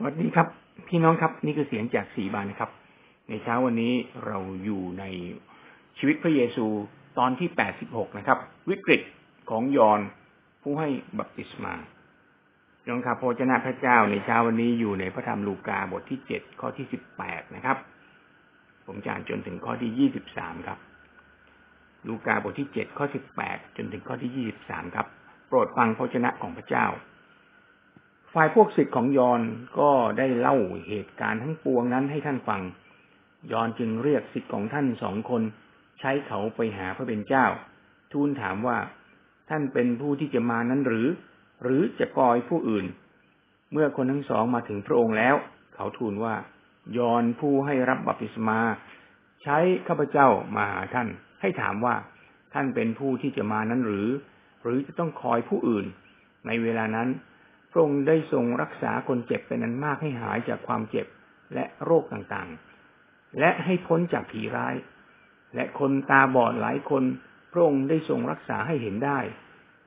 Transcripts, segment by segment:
สวัสดีครับ พี่น้องครับ นี่คือเสียงจากสีบานนะครับ ในเช้าวันนี้เราอยู่ในชีวิตพระเยซูตอนที่แปดสิบหกนะครับ วิกฤตของยอนผู้ให้บัพติศมาน้องครับพระเจ้าพระเจ้าในเช้าวันนี้อยู่ในพระธรรมลูกาบทที่เจ็ดข้อที่สิบแปดนะครับ ผมจะอ่านจนถึงข้อที่ยี่สิบสามครับ ลูกาบทที่เจ็ดข้อสิบแปดจนถึงข้อที่ยี่สิบสามครับ โปรดฟังพระเจ้าของพระเจ้า ฝ่ายพวกศิษย์ของยอนก็ได้เล่าเหตุการณ์ทั้งปวงนั้นให้ท่านฟัง ยอนจึงเรียกศิษย์ของท่านสองคน ใช้เขาไปหาพระเป็นเจ้า ทูลถามว่าท่านเป็นผู้ที่จะมานั้นหรือ หรือจะกอยผู้อื่น เมื่อคนทั้งสองมาถึงพระองค์แล้ว เขาทูลว่ายอนผู้ให้รับบัพติศมา ใช้ข้าพเจ้ามาหาท่าน ให้ถามว่าท่านเป็นผู้ที่จะมานั้นหรือ หรือจะต้องคอยผู้อื่น ในเวลานั้น ระองค์ได้ทรงรักษาคนเจ็บเป็นนั้นมากให้หายจากความเจ็บและโรคต่างๆ และให้พ้นจากผีร้าย และคนตาบอดหลายคนพระองค์ได้ทรงรักษาให้เห็นได้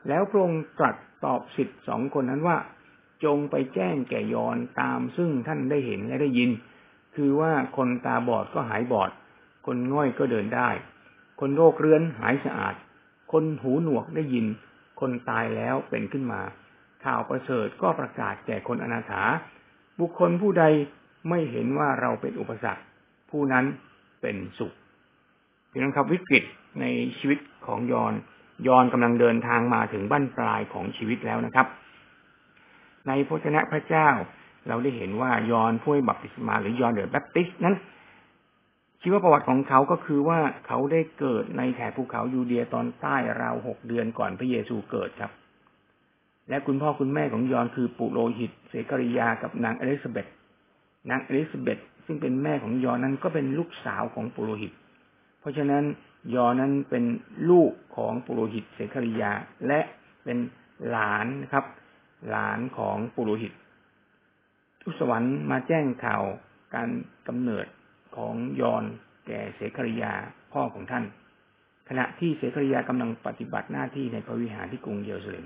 แล้วพระองค์ตรัสตอบสิทธิ์สองคนนั้นว่า จงไปแจ้งแก่ยอนตามซึ่งท่านได้เห็นและได้ยิน คือว่าคนตาบอดก็หายบอด คนง่อยก็เดินได้ คนโรคเรื้อนหายสะอาด คนหูหนวกได้ยิน คนตายแล้วเป็นขึ้นมา ข่าวประเสริฐก็ประกาศแก่คนอนาถา บุคคลผู้ใดไม่เห็นว่าเราเป็นอุปสรรค ผู้นั้นเป็นสุขเพี่องครับวิกฤตในชีวิตของยอน ยอนกำลังเดินทางมาถึงบั้นปลายของชีวิตแล้วนะครับ ในพระวจนะพระเจ้า เราได้เห็นว่ายอห์นผู้บัพติศมาหรือ John the Baptist นั้นชีวประวัติของเขาก็คือว่าเขาได้เกิดในแถบภูเขายูเดียตอนใต้ราวหกเดือนก่อนพระเยซูเกิดครับ และคุณพ่อคุณแม่ของยอห์นคือปุโรหิตเศคาริยาห์กับนางอลิซาเบธนางอลิซาเบธซึ่งเป็นแม่ของยอห์นนั้นก็เป็นลูกสาวของปุโรหิต เพราะฉะนั้นยอห์นนั้นเป็นลูกของปุโรหิตเศคาริยาห์ และเป็นหลานนะครับ หลานของปุโรหิต ทุสวรรค์มาแจ้งข่าวการกำเนิดของยอนแก่เสกริยาพ่อของท่าน ขณะที่เสกริยากำลังปฏิบัติหน้าที่ในพระวิหารที่กรุงเยรูซาเล็ม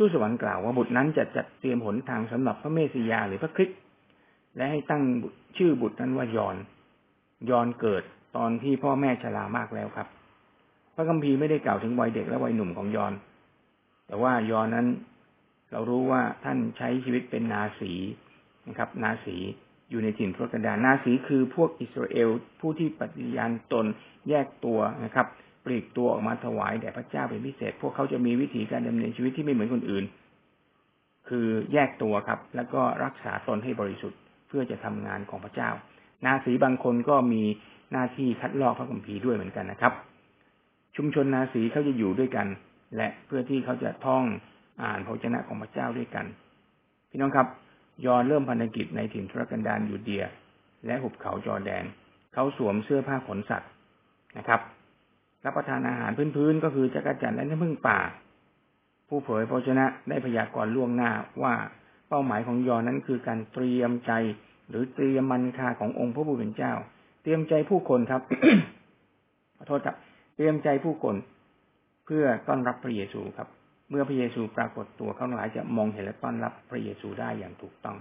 ทูตสวรรค์กล่าวว่าบุตรนั้นจะจัดเตรียมหนทางสำหรับพระเมสสิยาหรือพระคริสต์และให้ตั้งชื่อบุตรนั้นว่ายอน ยอนเกิดตอนที่พ่อแม่ชรามากแล้วครับ พระคัมภีร์ไม่ได้กล่าวถึงวัยเด็กและวัยหนุ่มของยอน แต่ว่ายอนนั้น เรารู้ว่าท่านใช้ชีวิตเป็นนาสีนะครับ นาสีอยู่ในถิ่นทุรกันดารนาสีคือพวกอิสราเอลผู้ที่ปฏิญาณตนแยกตัวนะครับ ปลีกตัวออกมาถวายแด่พระเจ้าเป็นพิเศษ พวกเขาจะมีวิธีการดำเนินชีวิตที่ไม่เหมือนคนอื่น คือแยกตัวครับ แล้วก็รักษาตนให้บริสุทธิ์เพื่อจะทำงานของพระเจ้า นาสีบางคนก็มีหน้าที่คัดลอกพระคัมภีร์ด้วยเหมือนกันนะครับ ชุมชนนาสีเขาจะอยู่ด้วยกัน และเพื่อที่เขาจะท่องอ่านพระเจ้าของพระเจ้าด้วยกัน พี่น้องครับ ยอนเริ่มพันธกิจในถิ่นทุรกันดารยูเดีย และหุบเขาจอแดน เขาสวมเสื้อผ้าขนสัตว์นะครับ รับประทานอาหารพื้นๆก็คือจักรจันและน้ำผึ้งป่า ผู้เผยพระชนะได้พยากรณ์ล่วงหน้าว่าเป้าหมายของยอนั้นคือการเตรียมใจ หรือเตรียมมันคาขององค์พระผู้เป็นเจ้า เตรียมใจผู้คนครับขอโทษครับ เตรียมใจผู้คน เพื่อต้อนรับพระเยซูครับ เมื่อพระเยซูปรากฏตัวเขาหลายจะมองเห็นและต้อนรับพระเยซูได้อย่างถูกต้อง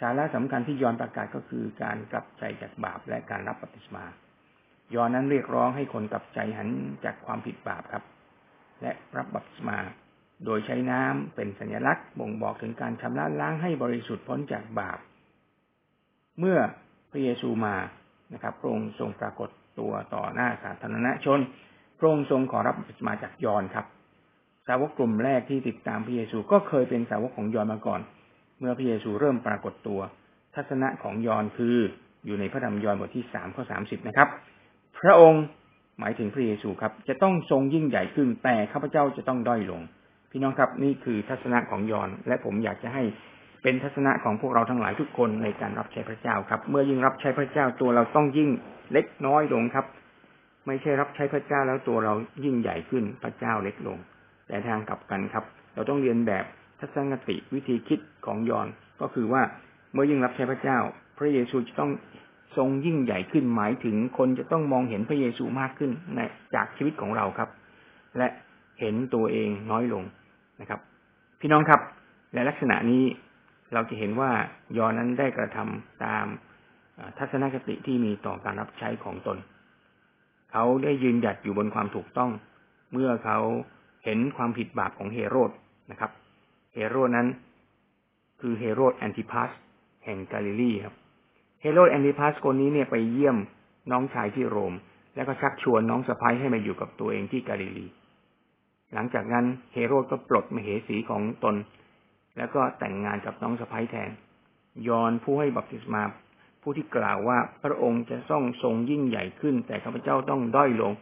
สาระสำคัญที่ยอนประกาศก็คือการกลับใจจากบาปและการรับปฏิสมา ยอนนั้นเรียกร้องให้คนกลับใจหันจากความผิดบาปครับ และรับบัพติศมา โดยใช้น้ำเป็นสัญลักษณ์บ่งบอกถึงการชำระล้างให้บริสุทธิ์พ้นจากบาป เมื่อพระเยซูมานะครับพระองค์ทรงปรากฏตัวต่อหน้าสาธารณชนพระองค์ทรงขอรับบัพติศมาจากยอนครับ สาวกกลุ่มแรกที่ติดตามพระเยซูก็เคยเป็นสาวกของยอนมาก่อน เมื่อพระเยซูเริ่มปรากฏตัว ทัศนะของยอนคืออยู่ในพระธรรมยอนบทที่สามข้อสามสิบนะครับ พระองค์หมายถึงพระเยซูครับ จะต้องทรงยิ่งใหญ่ขึ้น แต่ข้าพเจ้าจะต้องด้อยลง พี่น้องครับนี่คือทัศนะของยอนและผมอยากจะให้เป็นทัศนะของพวกเราทั้งหลายทุกคนในการรับใช้พระเจ้าครับ เมื่อยิ่งรับใช้พระเจ้าตัวเราต้องยิ่งเล็กน้อยลงครับ ไม่ใช่รับใช้พระเจ้าแล้วตัวเรายิ่งใหญ่ขึ้นพระเจ้าเล็กลง แต่ทางกลับกันครับ เราต้องเรียนแบบทัศนคติวิธีคิดของยอนก็คือว่าเมื่อยิ่งรับใช้พระเจ้า พระเยซูจะต้อง ทรงยิ่งใหญ่ขึ้นหมายถึงคนจะต้องมองเห็นพระเยซูมากขึ้นในจากชีวิตของเราครับ และเห็นตัวเองน้อยลงนะครับ พี่น้องครับ และลักษณะนี้เราจะเห็นว่ายอนนั้นได้กระทำตามทัศนคติที่มีต่อการรับใช้ของตน เขาได้ยืนหยัดอยู่บนความถูกต้อง เมื่อเขาเห็นความผิดบาปของเฮโรดนะครับ เฮโรดนั้น คือเฮโรดแอนติพัสแห่งกาลิลีครับ เฮโรดแอนติพัสคนนี้เนี่ยไปเยี่ยมน้องชายที่โรม แล้วก็ชักชวนน้องสะใภ้ให้มาอยู่กับตัวเองที่กาลิลี หลังจากนั้นเฮโรดก็ปลดมเหสีของตน แล้วก็แต่งงานกับน้องสะใภ้แทน ยอห์นผู้ให้บัพติศมาผู้ที่กล่าวว่าพระองค์จะต้องทรงยิ่งใหญ่ขึ้น แต่ข้าพเจ้าต้องด้อยลง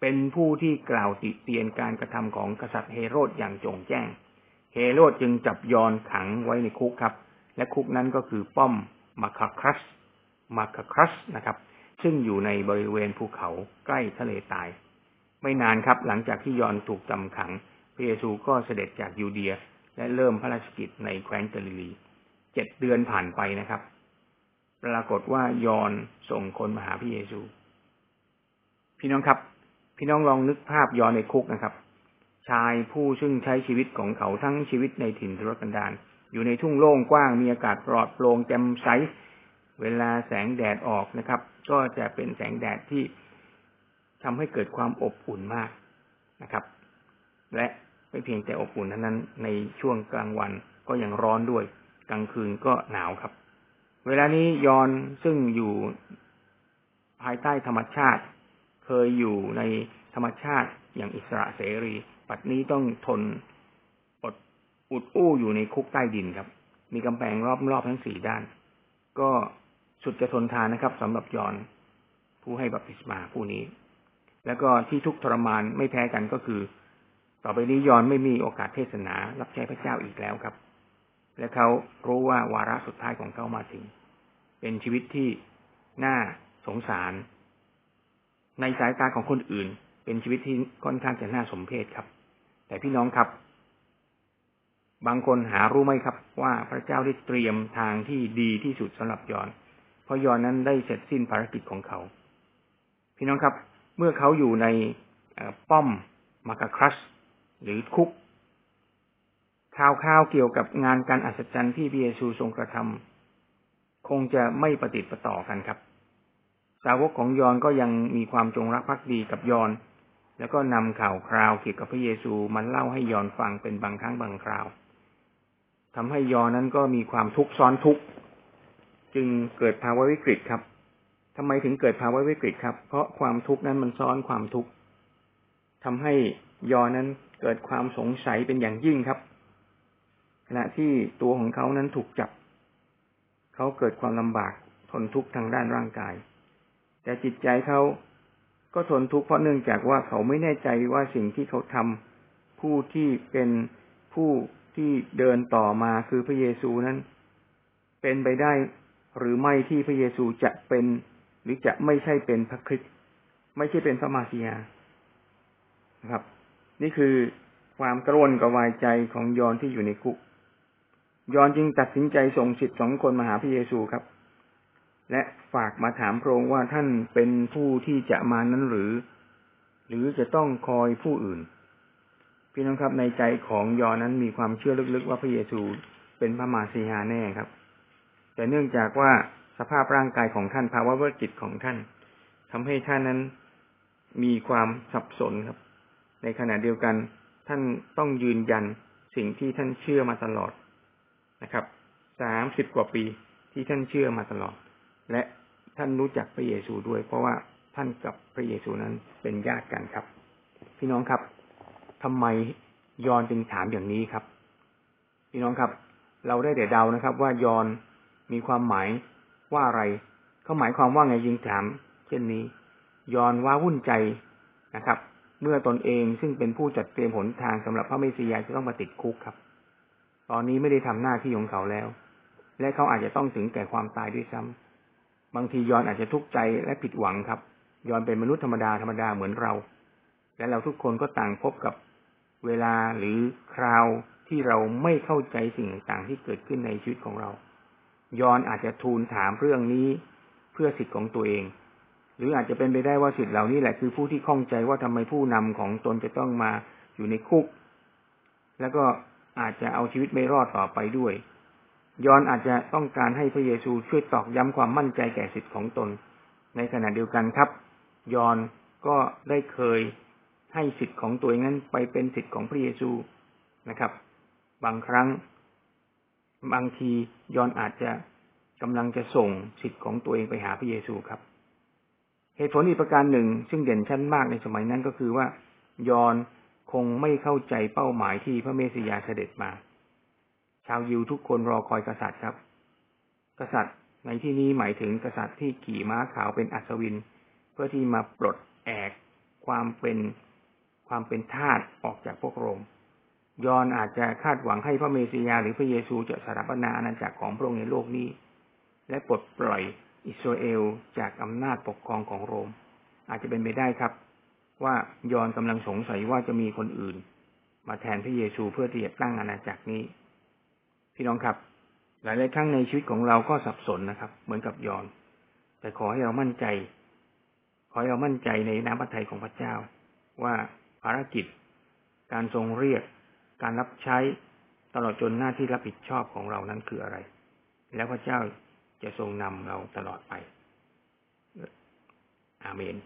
เป็นผู้ที่กล่าวติเตียนการกระทำของกษัตริย์เฮโรดอย่างโจ่งแจ้ง เฮโรดจึงจับยอนขังไว้ในคุกครับ และคุกนั้นก็คือป้อม มาคาครัสมาคาครัสนะครับ ซึ่งอยู่ในบริเวณภูเขาใกล้ทะเลตาย ไม่นานครับ หลังจากที่ยอนถูกจำขัง พระเยซูก็เสด็จจากยูเดีย และเริ่มพระราชกิจในแคว้นกาลิลี เจ็ดเดือนผ่านไปนะครับ ปรากฏว่ายอนส่งคนมาหาพระเยซู พี่น้องครับ พี่น้องลองนึกภาพยอนในคุกนะครับ ชายผู้ซึ่งใช้ชีวิตของเขาทั้งชีวิตในถิ่นทุรกันดาร อยู่ในทุ่งโล่งกว้างมีอากาศปลอดโปร่งแจ่มใส เวลาแสงแดดออกนะครับ ก็จะเป็นแสงแดดที่ทำให้เกิดความอบอุ่นมากนะครับ และไม่เพียงแต่อบอุ่นเท่านั้น ในช่วงกลางวันก็ยังร้อนด้วย กลางคืนก็หนาวครับ เวลานี้ยอนซึ่งอยู่ภายใต้ธรรมชาติ เคยอยู่ในธรรมชาติอย่างอิสระเสรี ปัจนี้ต้องทน อุดอู้อยู่ในคุกใต้ดินครับ มีกำแพงรอบๆทั้งสี่ด้าน ก็สุดจะทนทานนะครับสำหรับยอนผู้ให้บัพติศมาผู้นี้ แล้วก็ที่ทุกทรมานไม่แพ้กันก็คือ ต่อไปนี้ยอนไม่มีโอกาสเทศนารับใช้พระเจ้าอีกแล้วครับ และเขารู้ว่าวาระสุดท้ายของเขามาถึง เป็นชีวิตที่น่าสงสาร ในสายตาของคนอื่น เป็นชีวิตที่ค่อนข้างจะน่าสมเพชครับ แต่พี่น้องครับ บางคนหารู้ไหมครับ ว่าพระเจ้าได้เตรียมทางที่ดีที่สุดสำหรับยอน เพราะยอนนั้นได้เสร็จสิ้นภารกิจของเขา พี่น้องครับ เมื่อเขาอยู่ในป้อมมากาครัสหรือคุกข่าวข่าวเกี่ยวกับงานการอัศจรรย์ที่พระเยซูทรงกระทำคงจะไม่ปฏิติประต่อกันครับ สาวกของยอนก็ยังมีความจงรักภักดีกับยอน แล้วก็นำข่าวคราวเกี่ยวกับพระเยซูมันเล่าให้ยอนฟังเป็นบางครั้งบางคราว ทำให้ยอนนั้นก็มีความทุกข์ซ้อนทุกข์จึงเกิดภาวะวิกฤตครับทำไมถึงเกิดภาวะวิกฤตครับ เพราะความทุกข์นั้นมันซ้อนความทุกข์ทำให้ยอนนั้นเกิดความสงสัยเป็นอย่างยิ่งครับ ขณะที่ตัวของเขานั้นถูกจับ เขาเกิดความลำบากทนทุกข์ทางด้านร่างกาย แต่จิตใจเขาก็ทนทุกข์เพราะเนื่องจากว่าเขาไม่แน่ใจว่าสิ่งที่เขาทำผู้ที่เป็นผู้ ที่เดินต่อมาคือพระเยซูนั้น เป็นไปได้หรือไม่ที่พระเยซูจะเป็นหรือจะไม่ใช่เป็นพระคริสต์ไม่ใช่เป็นพระมาสียานะครับ นี่คือความกระวนกระวายใจของยอนที่อยู่ในคุก ยอนจึงตัดสินใจส่งสิทธิ์สองคนมาหาพระเยซูครับ และฝากมาถามพระองค์ว่าท่านเป็นผู้ที่จะมานั้นหรือ หรือจะต้องคอยผู้อื่น พี่น้องครับในใจของยอนนั้นมีความเชื่อลึกๆว่าพระเยซูเป็นพระมาสีหาแน่ครับ แต่เนื่องจากว่าสภาพร่างกายของท่านภาวะวิจิตของท่านทำให้ท่านนั้นมีความสับสนครับ ในขณะเดียวกันท่านต้องยืนยันสิ่งที่ท่านเชื่อมาตลอดนะครับสามสิบกว่าปีที่ท่านเชื่อมาตลอด และท่านรู้จักพระเยซูด้วย เพราะว่าท่านกับพระเยซูนั้นเป็นญาติกันครับ พี่น้องครับ ทำไมยอนจึงถามอย่างนี้ครับ พี่น้องครับ เราได้แต่เดานะครับ ว่ายอนมีความหมายว่าอะไร เขาหมายความว่าไงยิงถาม เช่นนี้ ยอนว่าวุ่นใจนะครับ เมื่อตนเองซึ่งเป็นผู้จัดเตรียมหนทางสำหรับพระเมสสิยาจะต้องมาติดคุกครับ ตอนนี้ไม่ได้ทำหน้าที่ของเขาแล้ว และเขาอาจจะต้องถึงแก่ความตายด้วยซ้ำบางทียอนอาจจะทุกข์ใจและผิดหวังครับ ยอนเป็นมนุษย์ธรรมดาธรรมดาเหมือนเราและเราทุกคนก็ต่างพบกับ เวลาหรือคราวที่เราไม่เข้าใจสิ่งต่างๆที่เกิดขึ้นในชีวิตของเรา ยอนอาจจะทูลถามเรื่องนี้เพื่อสิทธิ์ของตัวเอง หรืออาจจะเป็นไปได้ว่าสิทธิ์เหล่านี้แหละคือผู้ที่ข้องใจว่าทำไมผู้นำของตนจะต้องมาอยู่ในคุก แล้วก็อาจจะเอาชีวิตไม่รอดต่อไปด้วย ยอนอาจจะต้องการให้พระเยซูช่วยตอกย้ำความมั่นใจแก่สิทธิ์ของตน ในขณะเดียวกันครับ ยอนก็ได้เคย ให้สิทธิ์ของตัวเองนั้นไปเป็นสิทธิ์ของพระเยซูนะครับ บางครั้ง บางทียอนอาจจะกำลังจะส่งสิทธิ์ของตัวเองไปหาพระเยซูครับ เหตุผลอีกประการหนึ่ง ซึ่งเด่นชัดมากในสมัยนั้นก็คือว่ายอนคงไม่เข้าใจเป้าหมายที่พระเมสสิยาเสด็จมา ชาวยิวทุกคนรอคอยกษัตริย์ครับ กษัตริย์ในที่นี้หมายถึงกษัตริย์ที่ขี่ม้าขาวเป็นอัศวิน เพื่อที่มาปลดแอกความเป็น ความเป็นทาสออกจากพวกโรม ยอนอาจจะคาดหวังให้พระเมสสิยาหรือพระเยซูจะสถาปนาอาณาจักรของพระองค์ในโลกนี้ และปลดปล่อยอิสราเอลจากอำนาจปกครองของโรม อาจจะเป็นไปได้ครับ ว่ายอนกำลังสงสัยว่าจะมีคนอื่น มาแทนพระเยซูเพื่อที่จะตั้งอาณาจักรนี้ พี่น้องครับ หลายหลายครั้งในชีวิตของเราก็สับสนนะครับ เหมือนกับยอน แต่ขอให้เรามั่นใจ ขอให้เรามั่นใจในน้ำพระทัยของพระเจ้า ว่า ภารกิจ การทรงเรียก การรับใช้ตลอดจนหน้าที่รับผิดชอบของเรานั้นคืออะไร แล้วพระเจ้าจะทรงนำเราตลอดไป อาเมน